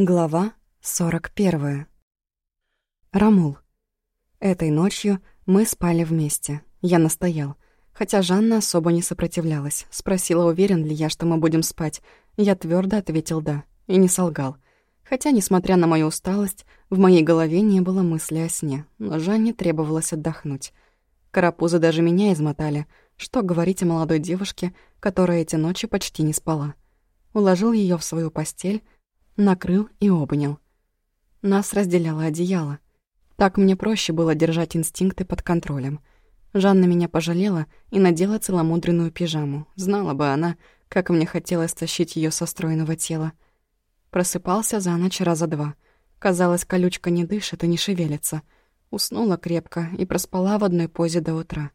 Глава 41. Рамул. Этой ночью мы спали вместе. Я настоял. Хотя Жанна особо не сопротивлялась. Спросила, уверен ли я, что мы будем спать. Я твердо ответил «да». И не солгал. Хотя, несмотря на мою усталость, в моей голове не было мысли о сне. Но Жанне требовалось отдохнуть. Карапузы даже меня измотали. Что говорить о молодой девушке, которая эти ночи почти не спала. Уложил ее в свою постель, накрыл и обнял. Нас разделяло одеяло. Так мне проще было держать инстинкты под контролем. Жанна меня пожалела и надела целомудренную пижаму. Знала бы она, как мне хотелось тащить ее со стройного тела. Просыпался за ночь раза два. Казалось, колючка не дышит и не шевелится. Уснула крепко и проспала в одной позе до утра.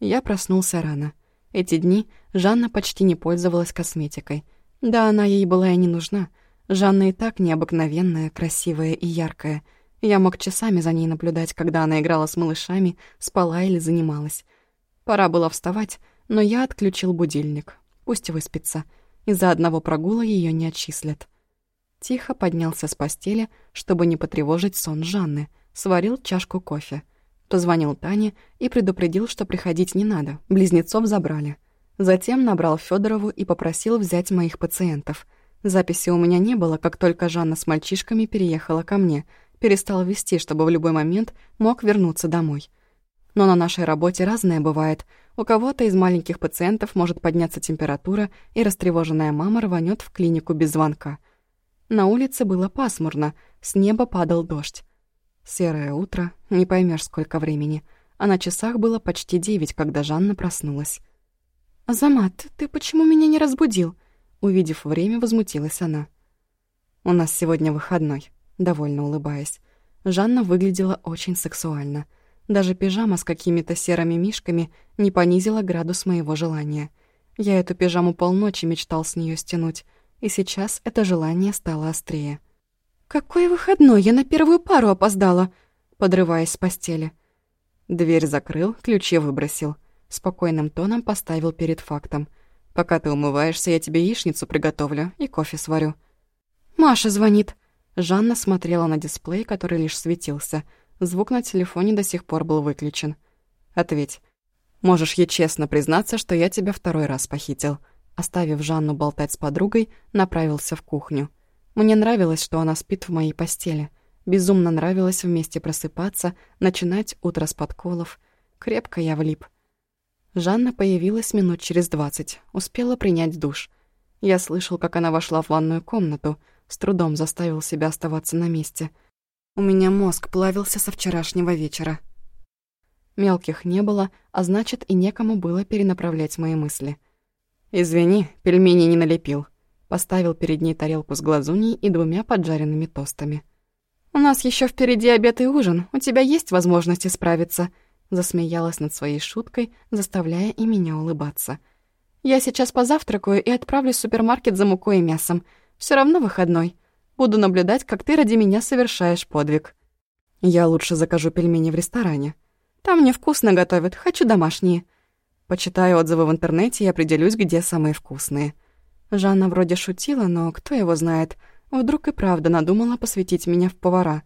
Я проснулся рано. Эти дни Жанна почти не пользовалась косметикой. Да, она ей была и не нужна — Жанна и так необыкновенная, красивая и яркая. Я мог часами за ней наблюдать, когда она играла с малышами, спала или занималась. Пора было вставать, но я отключил будильник. Пусть выспится. Из-за одного прогула ее не отчислят. Тихо поднялся с постели, чтобы не потревожить сон Жанны. Сварил чашку кофе. Позвонил Тане и предупредил, что приходить не надо. Близнецов забрали. Затем набрал Федорову и попросил взять моих пациентов — Записи у меня не было, как только Жанна с мальчишками переехала ко мне. Перестал вести, чтобы в любой момент мог вернуться домой. Но на нашей работе разное бывает. У кого-то из маленьких пациентов может подняться температура, и растревоженная мама рванет в клинику без звонка. На улице было пасмурно, с неба падал дождь. Серое утро, не поймешь сколько времени. А на часах было почти девять, когда Жанна проснулась. «Азамат, ты почему меня не разбудил?» Увидев время, возмутилась она. «У нас сегодня выходной», — довольно улыбаясь. Жанна выглядела очень сексуально. Даже пижама с какими-то серыми мишками не понизила градус моего желания. Я эту пижаму полночи мечтал с нее стянуть, и сейчас это желание стало острее. «Какой выходной? Я на первую пару опоздала!» подрываясь с постели. Дверь закрыл, ключи выбросил. Спокойным тоном поставил перед фактом. Пока ты умываешься, я тебе яичницу приготовлю и кофе сварю». «Маша звонит». Жанна смотрела на дисплей, который лишь светился. Звук на телефоне до сих пор был выключен. «Ответь. Можешь ей честно признаться, что я тебя второй раз похитил». Оставив Жанну болтать с подругой, направился в кухню. Мне нравилось, что она спит в моей постели. Безумно нравилось вместе просыпаться, начинать утро с подколов. Крепко я влип. Жанна появилась минут через двадцать, успела принять душ. Я слышал, как она вошла в ванную комнату, с трудом заставил себя оставаться на месте. У меня мозг плавился со вчерашнего вечера. Мелких не было, а значит, и некому было перенаправлять мои мысли. «Извини, пельмени не налепил». Поставил перед ней тарелку с глазуней и двумя поджаренными тостами. «У нас еще впереди обед и ужин, у тебя есть возможность справиться», Засмеялась над своей шуткой, заставляя и меня улыбаться. «Я сейчас позавтракаю и отправлюсь в супермаркет за мукой и мясом. Все равно выходной. Буду наблюдать, как ты ради меня совершаешь подвиг». «Я лучше закажу пельмени в ресторане. Там невкусно готовят, хочу домашние». Почитаю отзывы в интернете и определюсь, где самые вкусные. Жанна вроде шутила, но кто его знает. Вдруг и правда надумала посвятить меня в повара.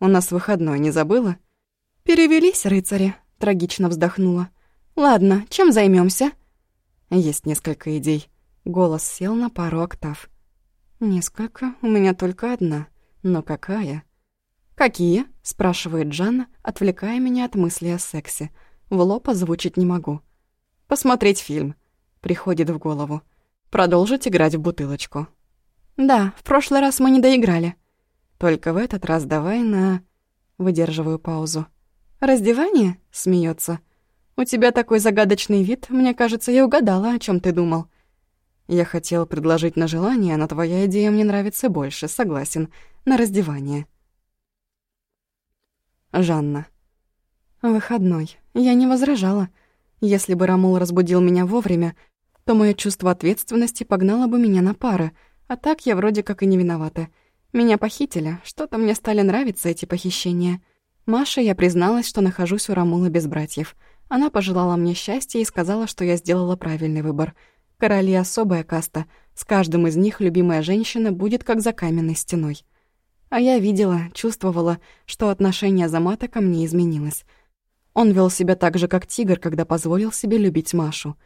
«У нас выходной, не забыла?» «Перевелись, рыцари», — трагично вздохнула. «Ладно, чем займемся? Есть несколько идей. Голос сел на пару октав. «Несколько? У меня только одна. Но какая?» «Какие?» — спрашивает Жанна, отвлекая меня от мысли о сексе. В лоб озвучить не могу. «Посмотреть фильм», — приходит в голову. «Продолжить играть в бутылочку». «Да, в прошлый раз мы не доиграли». «Только в этот раз давай на...» Выдерживаю паузу. «Раздевание?» — смеется. «У тебя такой загадочный вид. Мне кажется, я угадала, о чем ты думал». «Я хотел предложить на желание, но твоя идея мне нравится больше. Согласен. На раздевание». Жанна. «Выходной. Я не возражала. Если бы Рамул разбудил меня вовремя, то мое чувство ответственности погнало бы меня на пары, а так я вроде как и не виновата. Меня похитили, что-то мне стали нравиться эти похищения». Маше я призналась, что нахожусь у Рамулы без братьев. Она пожелала мне счастья и сказала, что я сделала правильный выбор. Короли — особая каста. С каждым из них любимая женщина будет как за каменной стеной. А я видела, чувствовала, что отношение Замата ко мне изменилось. Он вел себя так же, как тигр, когда позволил себе любить Машу.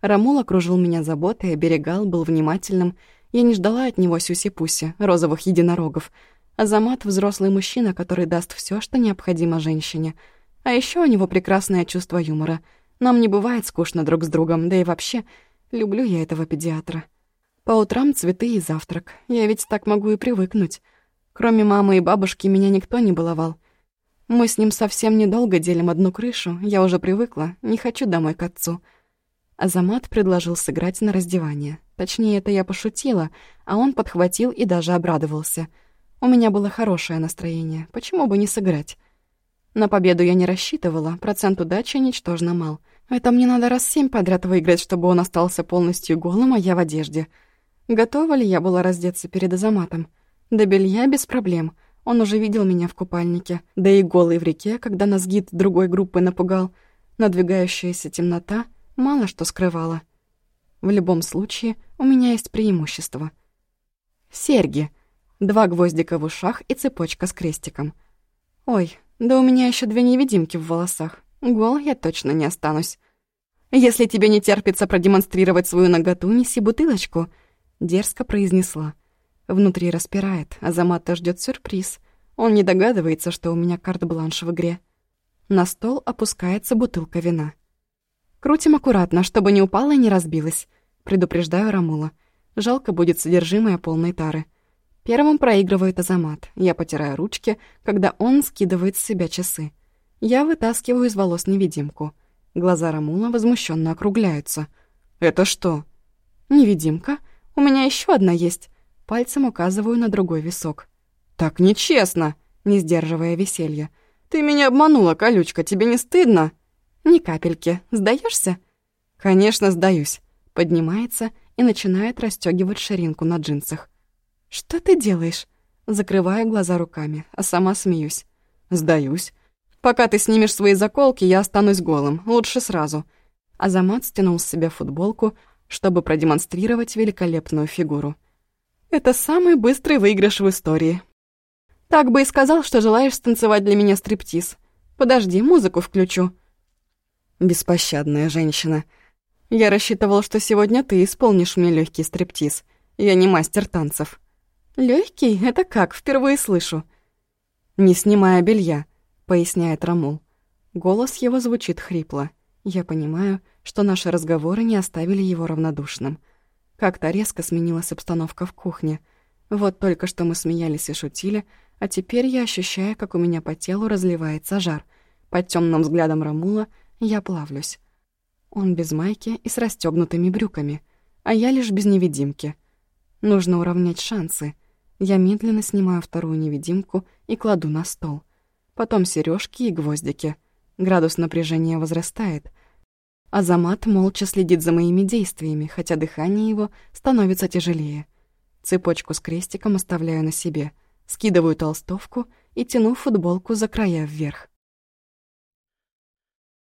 Рамул окружил меня заботой, оберегал, был внимательным. Я не ждала от него сюси-пуси, розовых единорогов. Азамат — взрослый мужчина, который даст все, что необходимо женщине. А еще у него прекрасное чувство юмора. Нам не бывает скучно друг с другом, да и вообще — Люблю я этого педиатра. По утрам цветы и завтрак. Я ведь так могу и привыкнуть. Кроме мамы и бабушки меня никто не баловал. Мы с ним совсем недолго делим одну крышу. Я уже привыкла, не хочу домой к отцу. Азамат предложил сыграть на раздевание. Точнее, это я пошутила, а он подхватил и даже обрадовался. У меня было хорошее настроение, почему бы не сыграть? На победу я не рассчитывала, процент удачи ничтожно мал. Это мне надо раз семь подряд выиграть, чтобы он остался полностью голым, а я в одежде. Готова ли я была раздеться перед Азаматом? До белья без проблем. Он уже видел меня в купальнике. Да и голый в реке, когда нас гид другой группы напугал. Надвигающаяся темнота мало что скрывала. В любом случае, у меня есть преимущество. Серьги. Два гвоздика в ушах и цепочка с крестиком. Ой, да у меня еще две невидимки в волосах. Гол я точно не останусь. «Если тебе не терпится продемонстрировать свою наготу, неси бутылочку», — дерзко произнесла. Внутри распирает, а Замата ждет сюрприз. Он не догадывается, что у меня карт-бланш в игре. На стол опускается бутылка вина. «Крутим аккуратно, чтобы не упала и не разбилась», — предупреждаю Рамула. Жалко будет содержимое полной тары. Первым проигрывает Азамат. Я потираю ручки, когда он скидывает с себя часы. Я вытаскиваю из волос невидимку. Глаза Рамула возмущенно округляются. «Это что?» «Невидимка? У меня еще одна есть». Пальцем указываю на другой висок. «Так нечестно!» Не сдерживая веселья. «Ты меня обманула, колючка, тебе не стыдно?» «Ни капельки. Сдаешься? «Конечно, сдаюсь». Поднимается и начинает расстегивать ширинку на джинсах. «Что ты делаешь?» Закрываю глаза руками, а сама смеюсь. «Сдаюсь. Пока ты снимешь свои заколки, я останусь голым. Лучше сразу». Азамат стянул с себя футболку, чтобы продемонстрировать великолепную фигуру. «Это самый быстрый выигрыш в истории. Так бы и сказал, что желаешь станцевать для меня стриптиз. Подожди, музыку включу». Беспощадная женщина. Я рассчитывал, что сегодня ты исполнишь мне легкий стриптиз. Я не мастер танцев. Легкий? Это как? Впервые слышу. Не снимая белья поясняет Рамул. Голос его звучит хрипло. Я понимаю, что наши разговоры не оставили его равнодушным. Как-то резко сменилась обстановка в кухне. Вот только что мы смеялись и шутили, а теперь я ощущаю, как у меня по телу разливается жар. Под темным взглядом Рамула я плавлюсь. Он без майки и с расстегнутыми брюками, а я лишь без невидимки. Нужно уравнять шансы. Я медленно снимаю вторую невидимку и кладу на стол потом сережки и гвоздики. Градус напряжения возрастает. Азамат молча следит за моими действиями, хотя дыхание его становится тяжелее. Цепочку с крестиком оставляю на себе, скидываю толстовку и тяну футболку за края вверх.